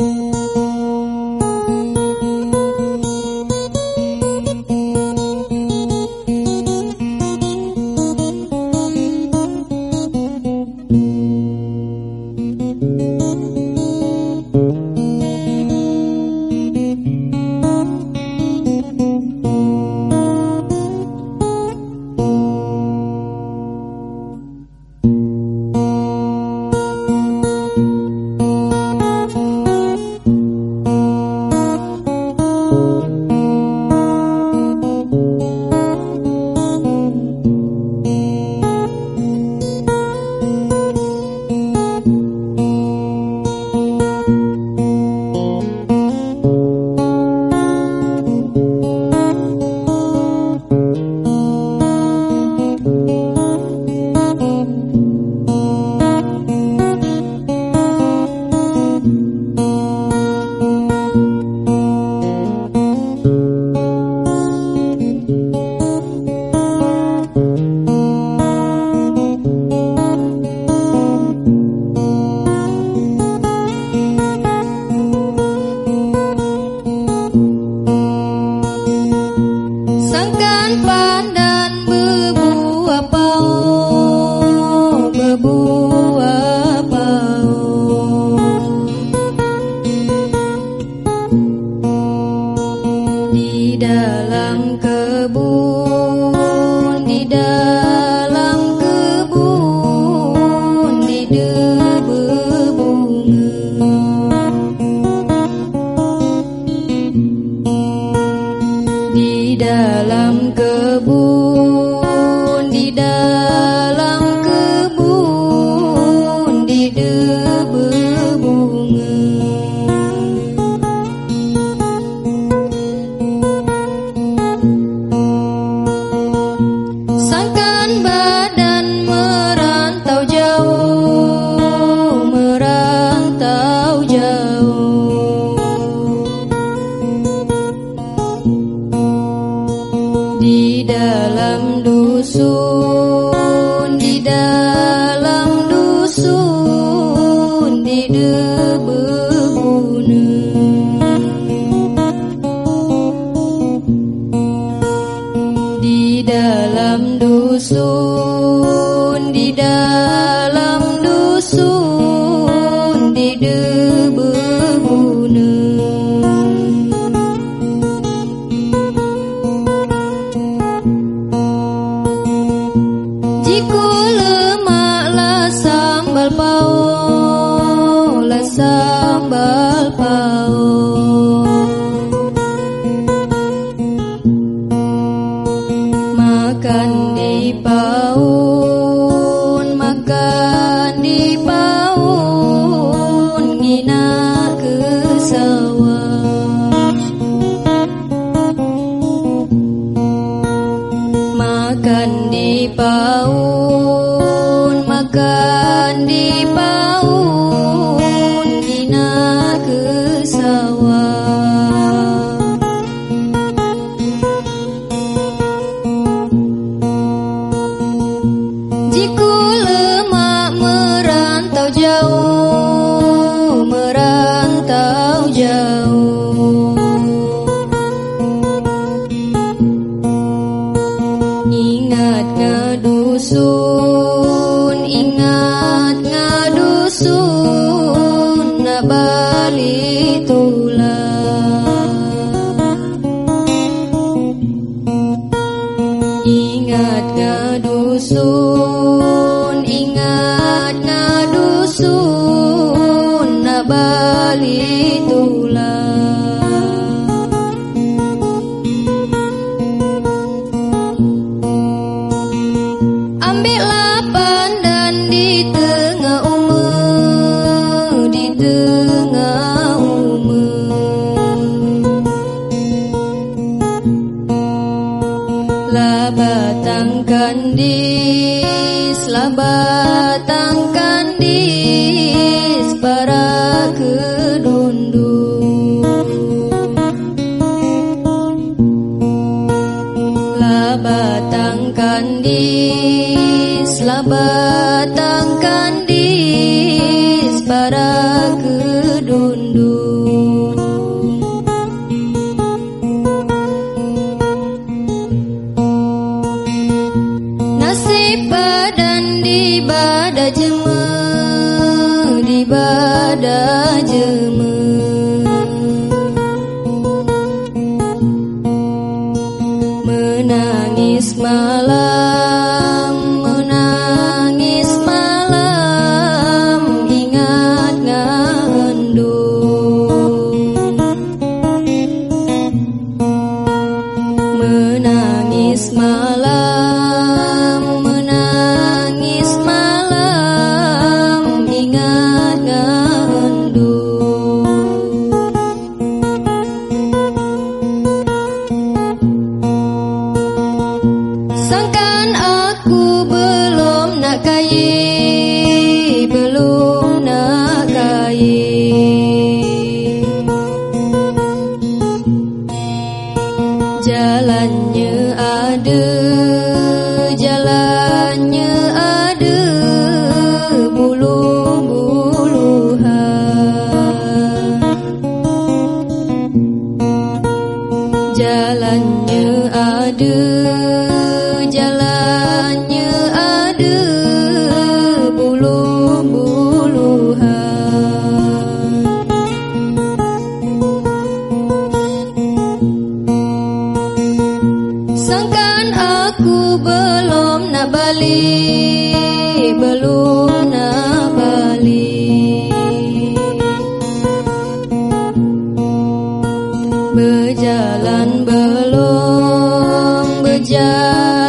batang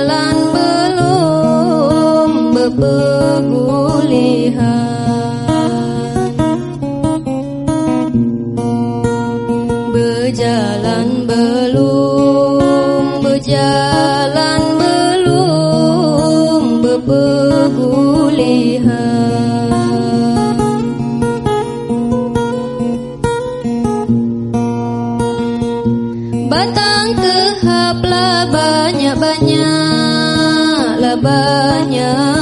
Berjalan belum Berpegulihan banyak-banyak Lah banyak-banyak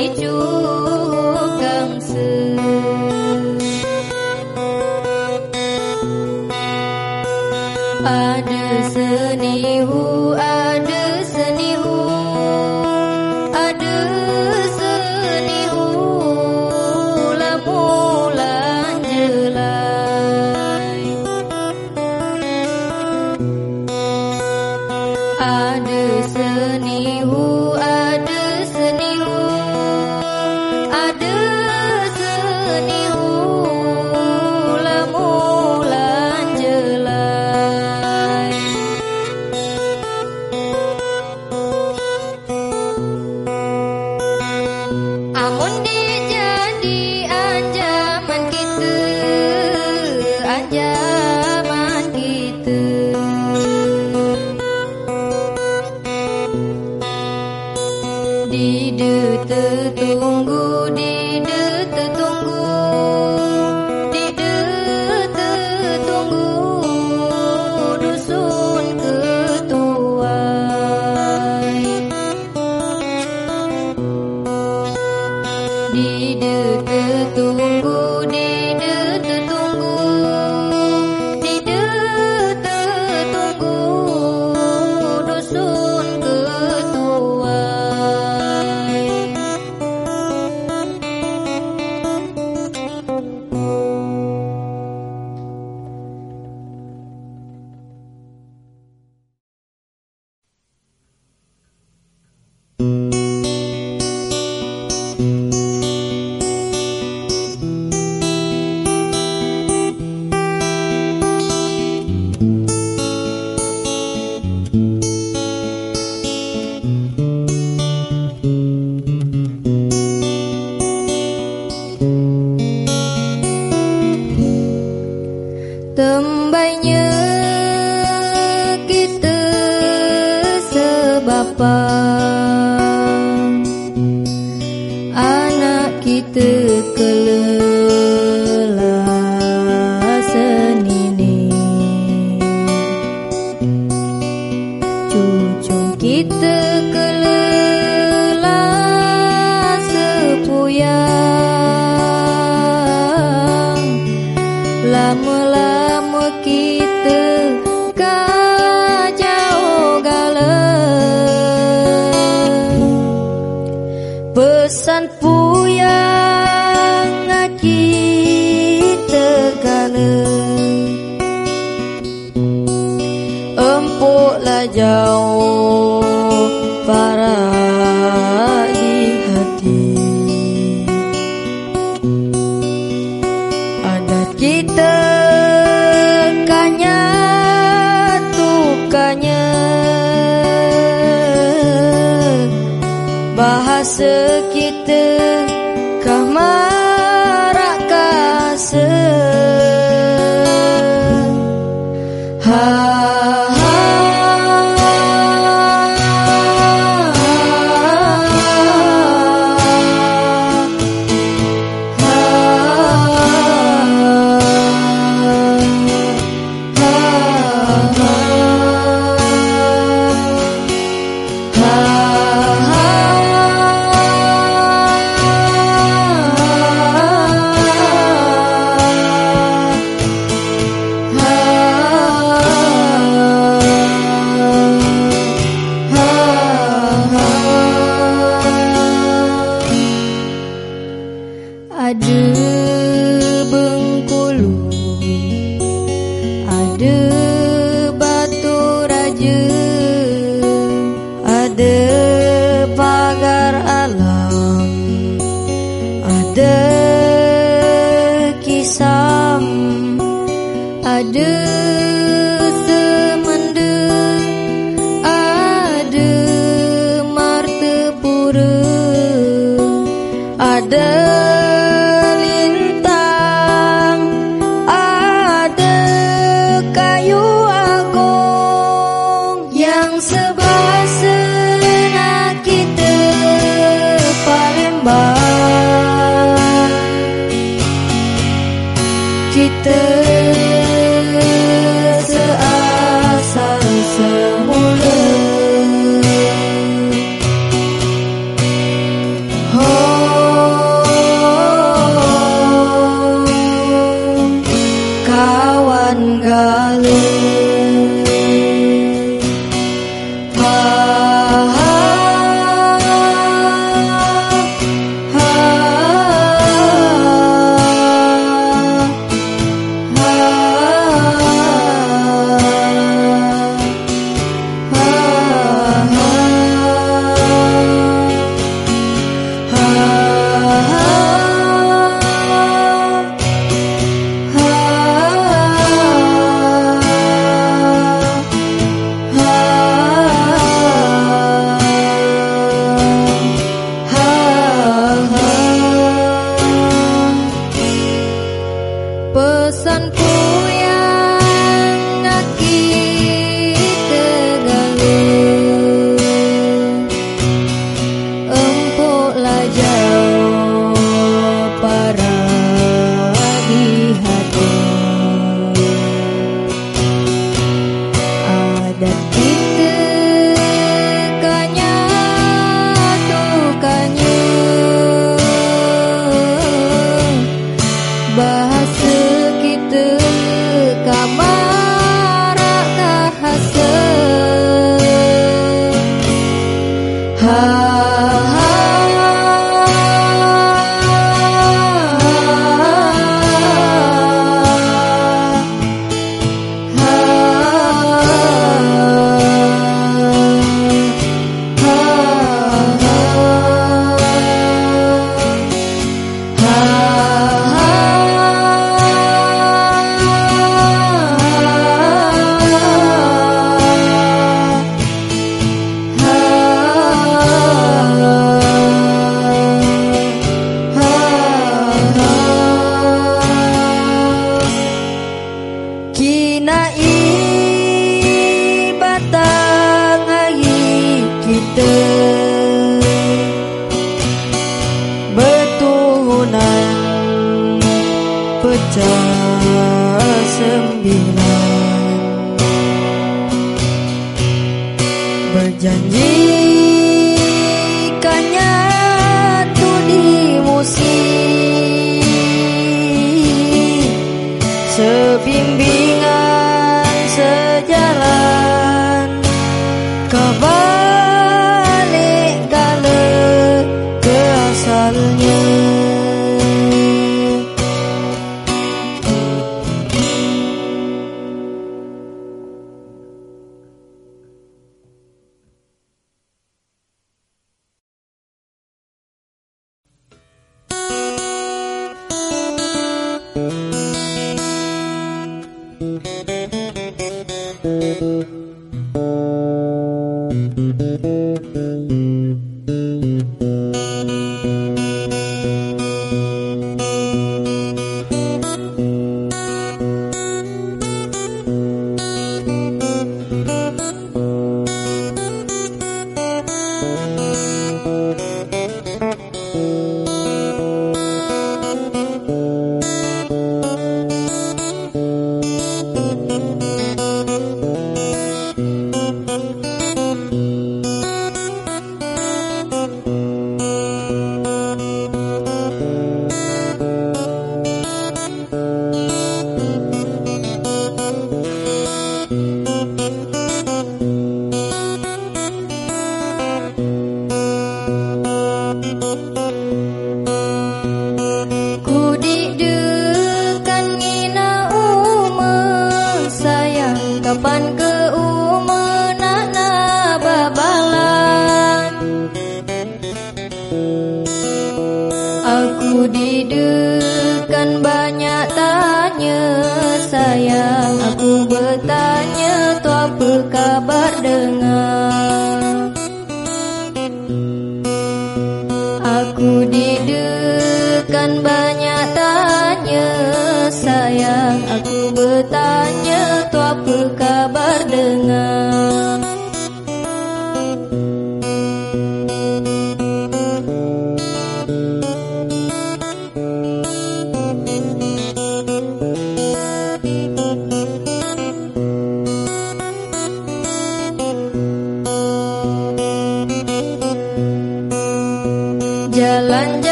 You.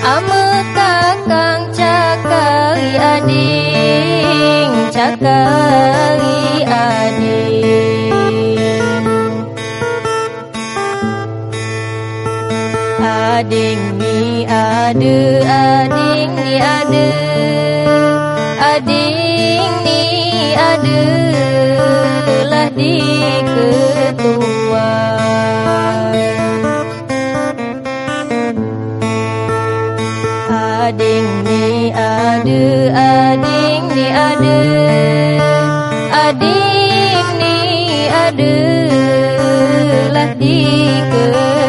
Ame kakang cakali ading Cakali ading. Ading ni ade Ading ni ade Ading ni ade Lah dike Ada ading ni ada ading ni ada, lah ke.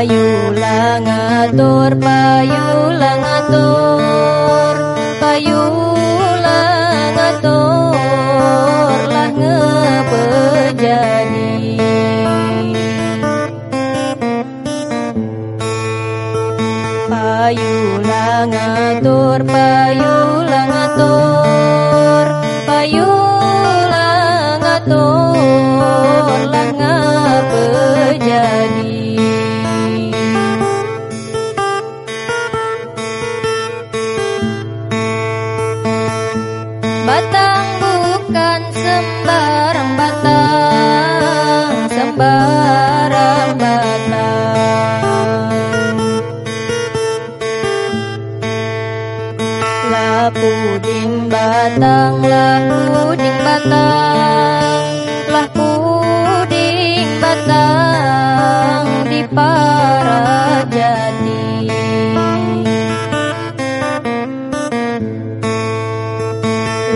Payulah ngatur, payulah ngatur, payulah ngatur lah ngepejani. terjadi. Batang bukan sembarang batang Sembarang batang. Lapu ding batang, lapu ding batang. Bintang di Parajati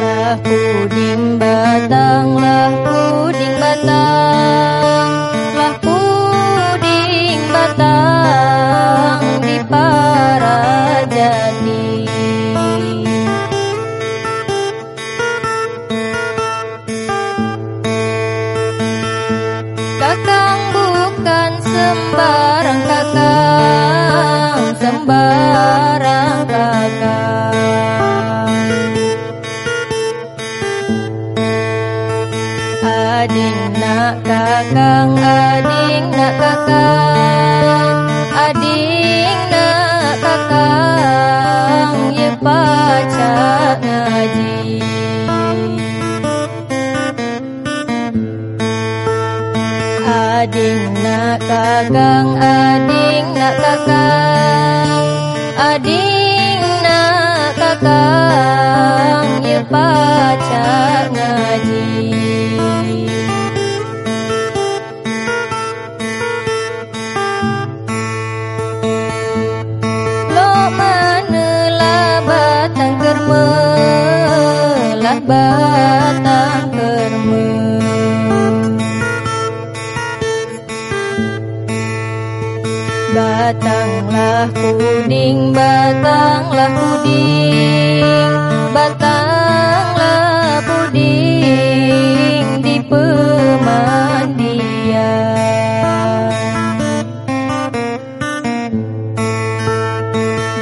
Lah puding batang, lah puding batang Lah puding batang di Parajati sembarang kakak Adik nak kakang, adik nak kakang Adik nak kakang, ye pacak ngaji Adik nak kakang, belakang ya baca ngaji Lo mana lah batang germelat bat lah kuning batanglah puding batanglah puding di pemandian.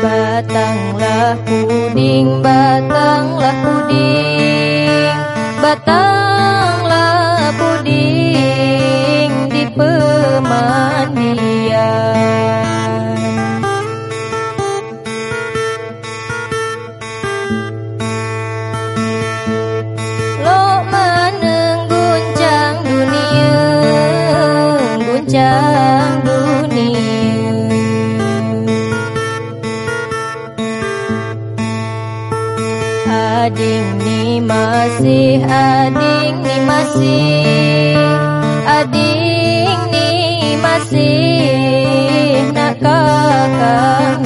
Batanglah kuning batanglah puding batanglah puding di pemandian. masih ading ni masih. Ading ni masih. Nak kakang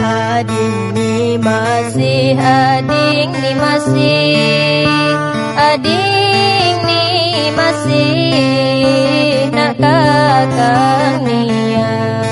Ading ni masih. Ading ni masih. Ading ni masih. Nak kakang nian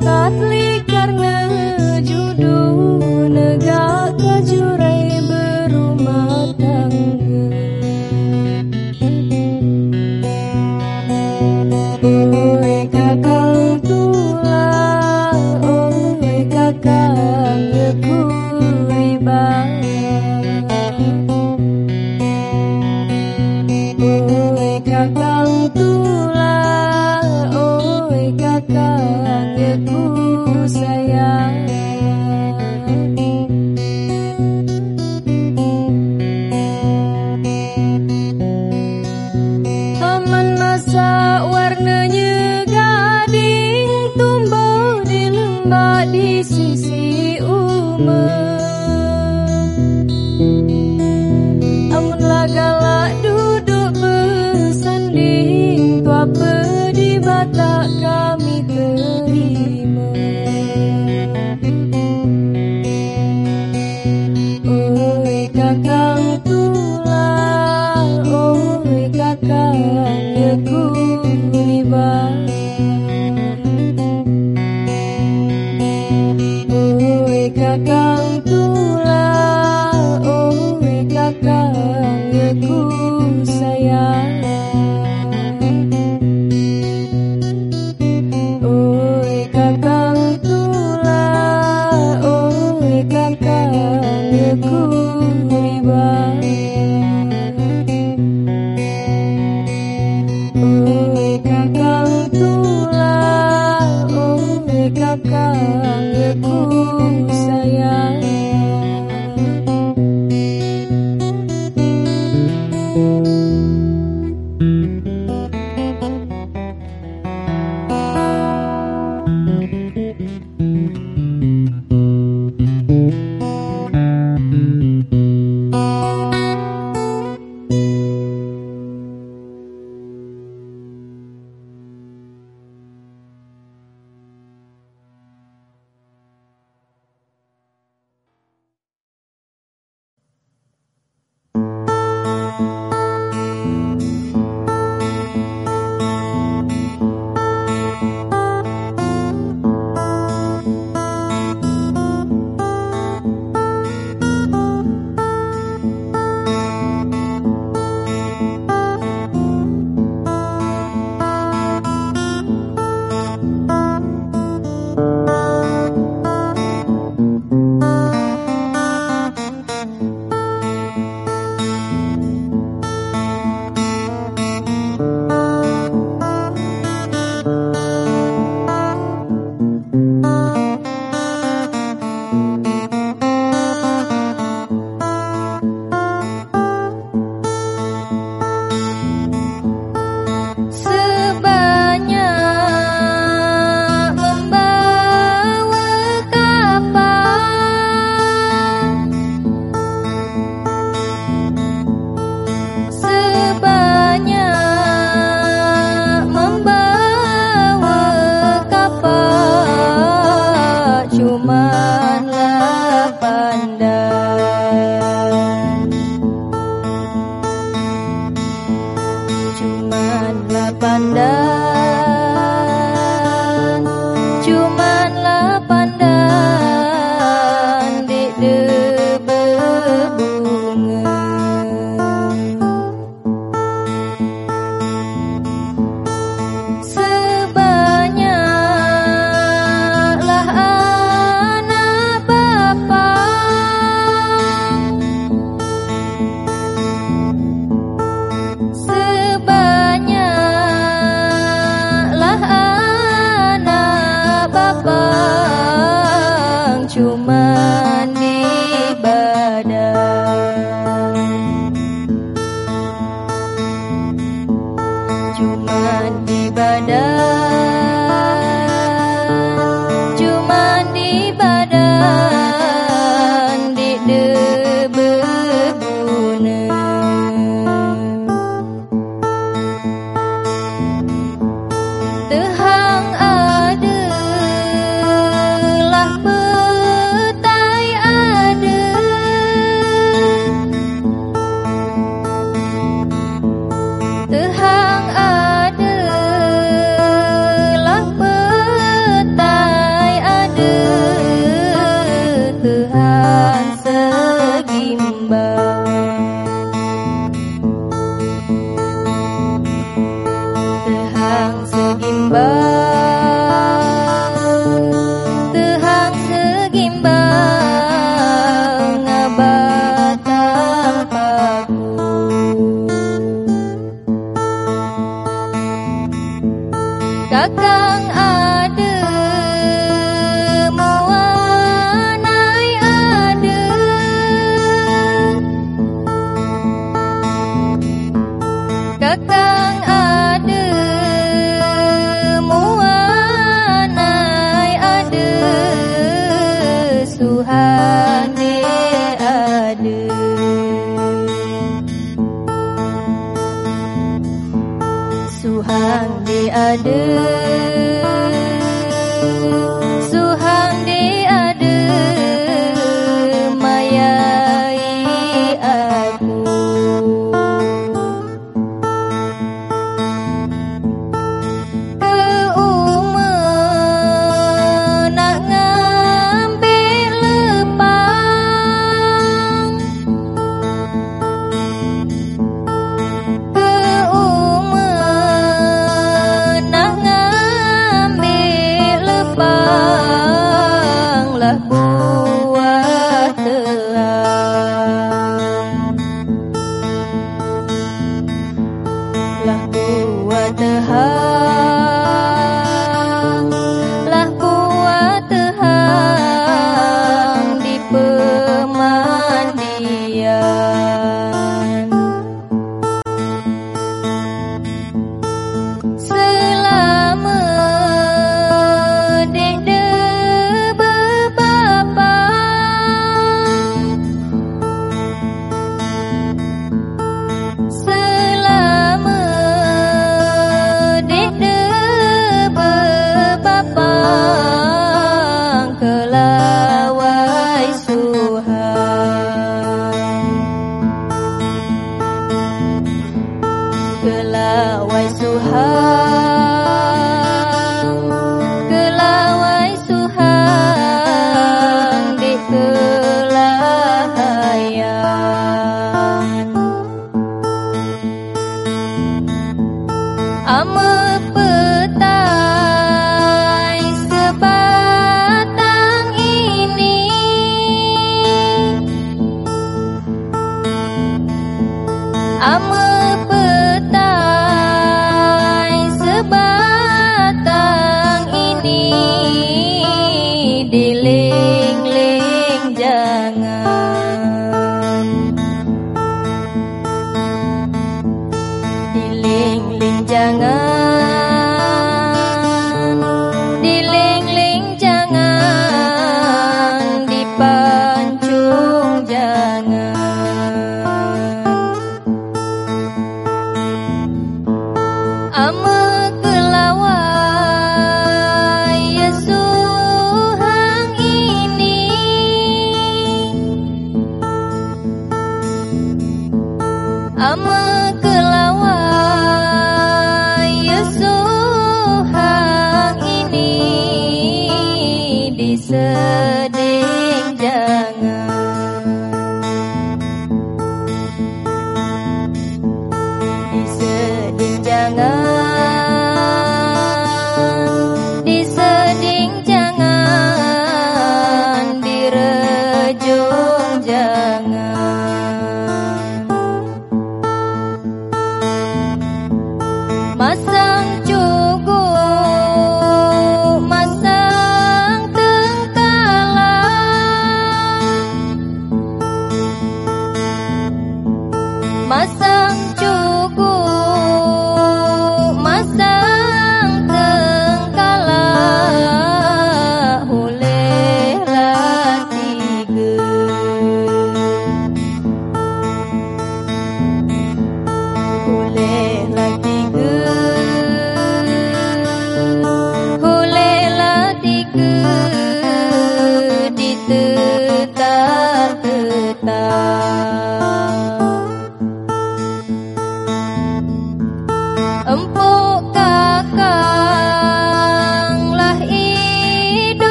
Oi kakang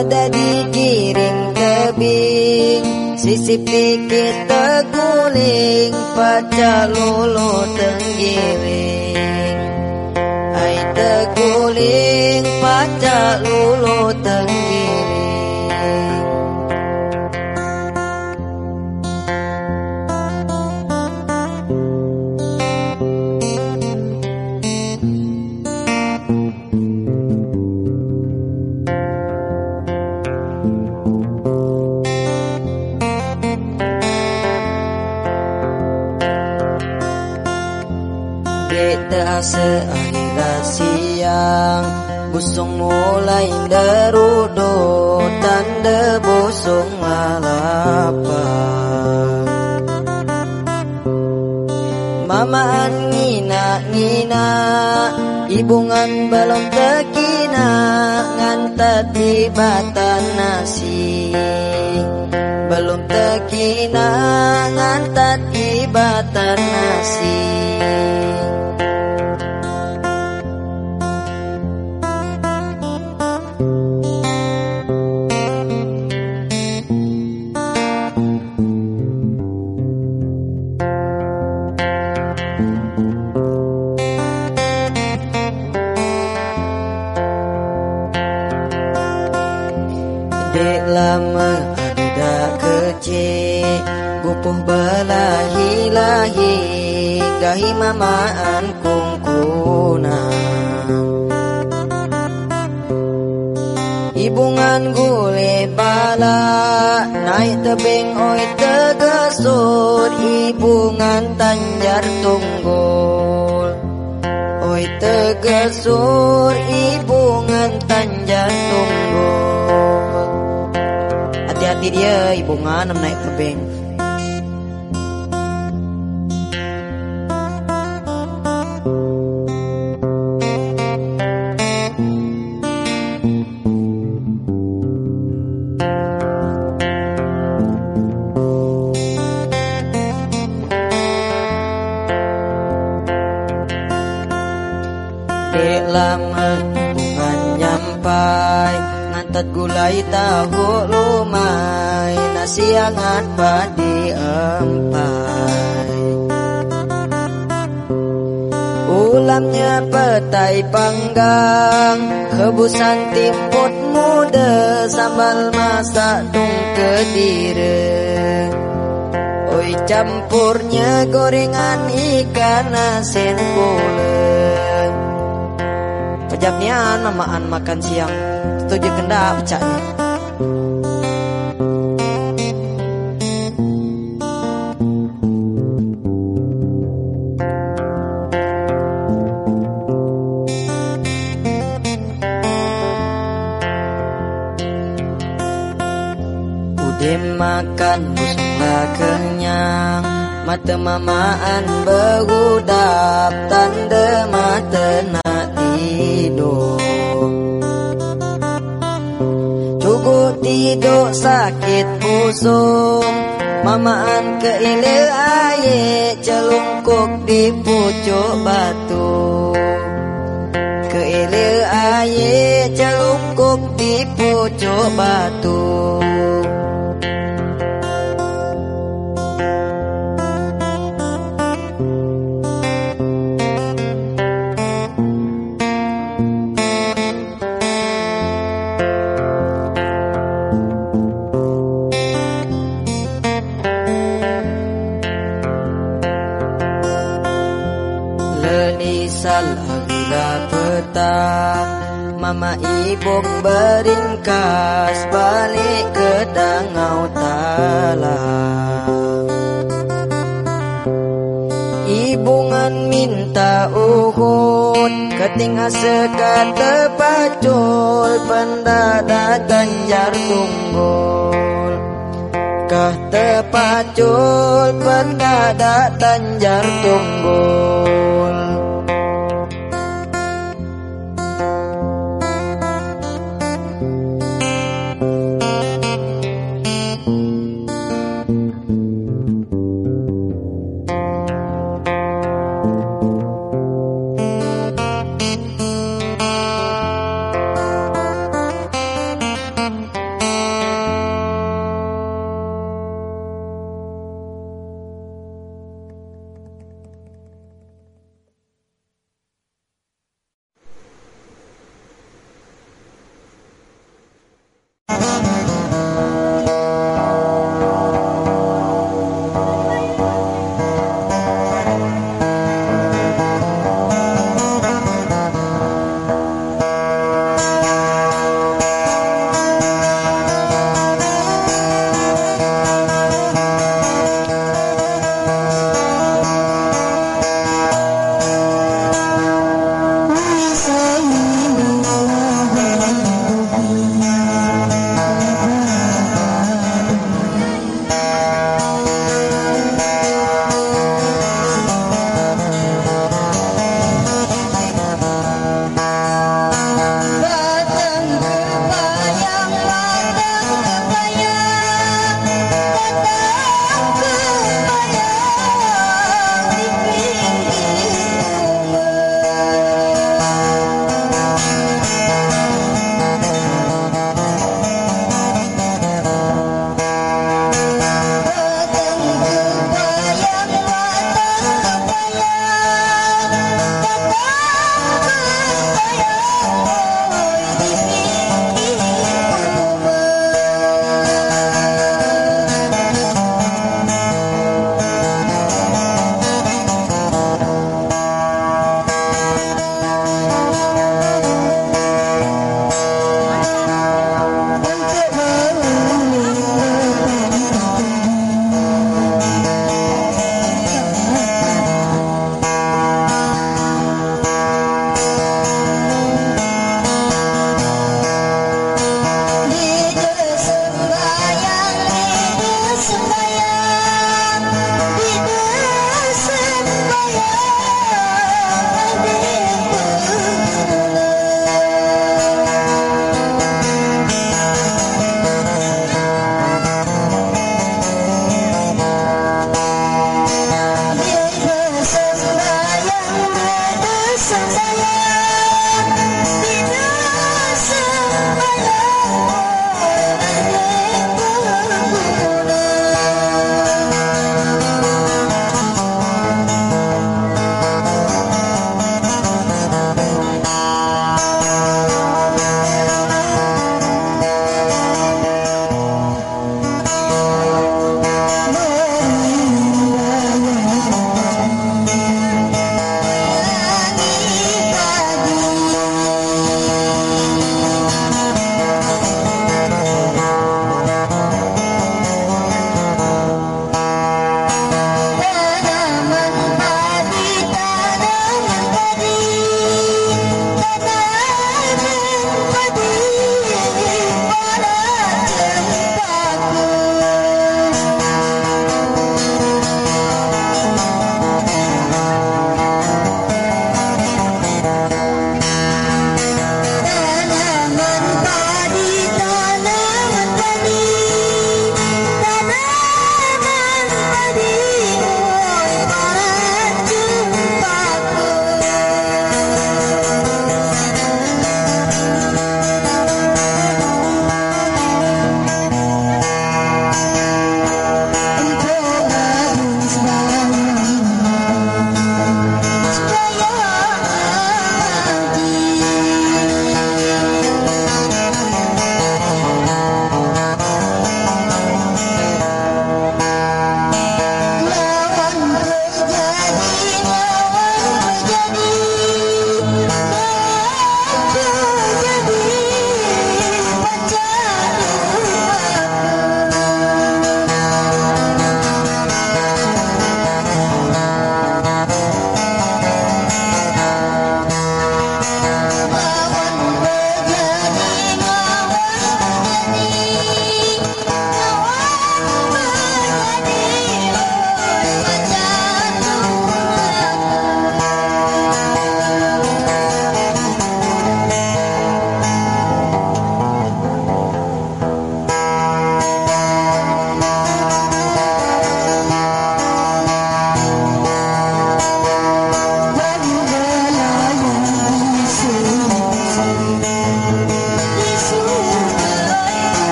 pada digiring kebing, sisi Sisip teguling Paca lulu tenggiring. Ay teguling paca lulu seandainya siang Busung mulai derudut tanda busung lalapan. Mama ngina ngina Ibungan belum tekina Ngantat di batan nasi. Belum tekina Ngantat di batan nasi. lahi lahi dahi mamaan kungkuna. Ibungan gule bala naik tebing oi tegesur ibungan tanjar tunggul oi tegesur ibungan tanjar tunggul. Hati-hati dia ibungan naik tebing. Gulai tahu lumai Nasi hangat padi empai. Ulamnya petai panggang Kebusan timput muda Sambal masak tung kedire. Oi campurnya gorengan ikan asin pulen Pejamnya namaan makan siang Setuju kendak pecahnya makan busuklah kenyang Mata mamaan berudap Tanda Tidur sakit pusung Mamaan ke ilir air Celungkuk di pucuk batu. Ke ilir air Celungkuk di pucuk batu Mama ibu beringkas balik ke dangau talang Ibungan minta uhun Ketinggal sekata pacul Pendada ganjar tunggul. Kah tepacul pendada tanjar tunggul